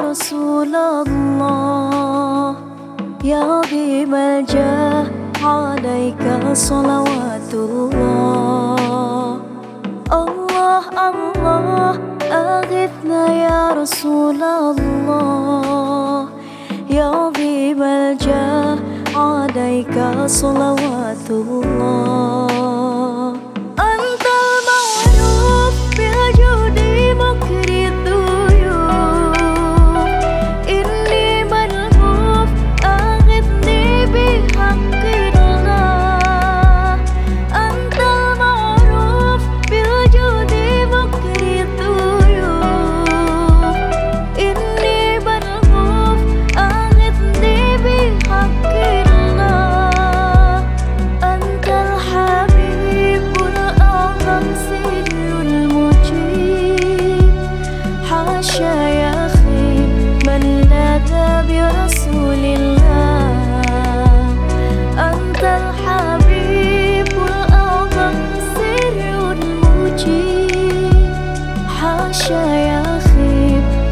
رسول الله. يا عظيم الجاه عليك صلوات الله. الله الله أغثنا يا رسول الله. يا عظيم الجاه عليك صلوات الله.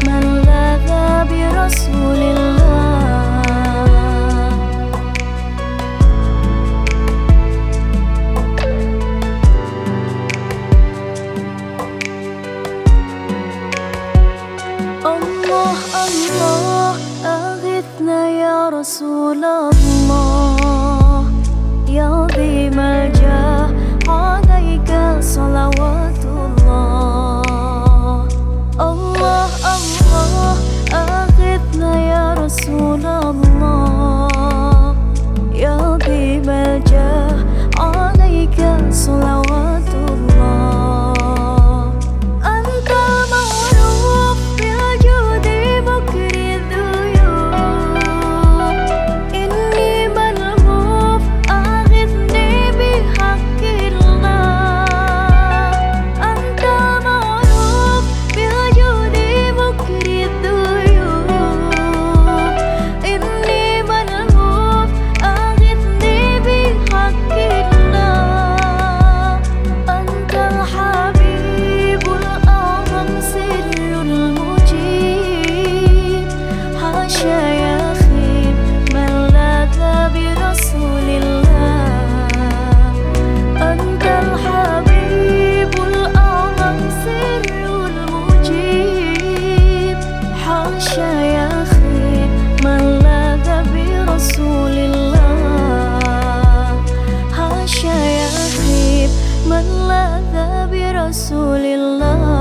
من برسول الله. الله الله أغثنا يا رسول الله. الله برسول الله.